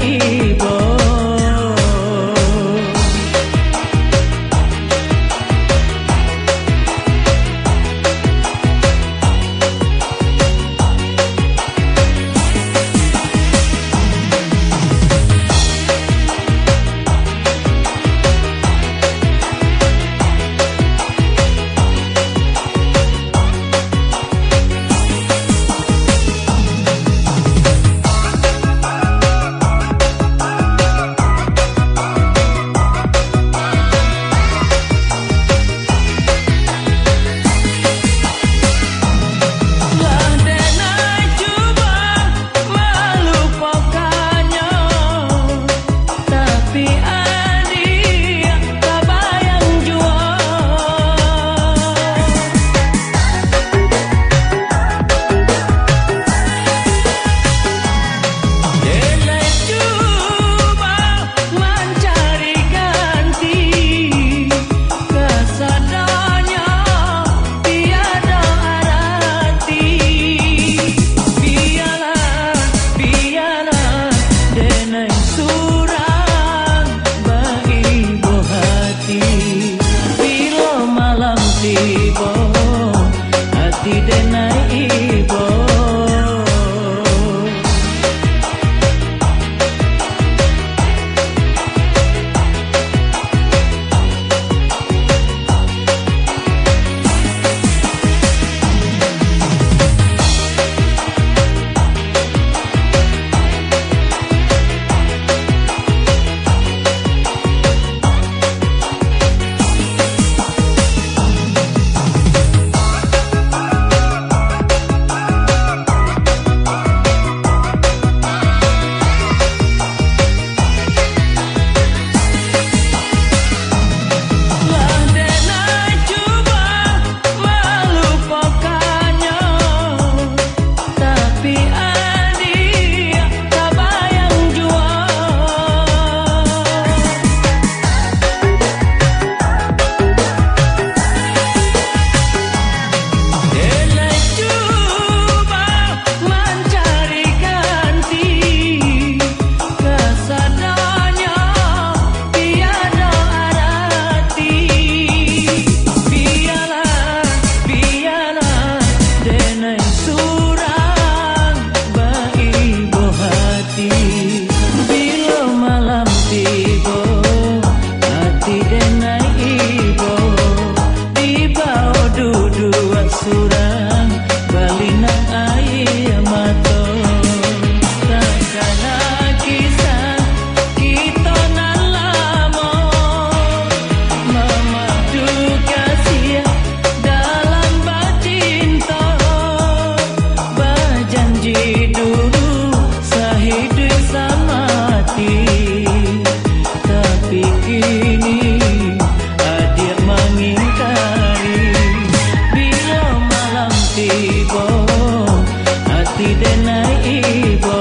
की A ti te naivo.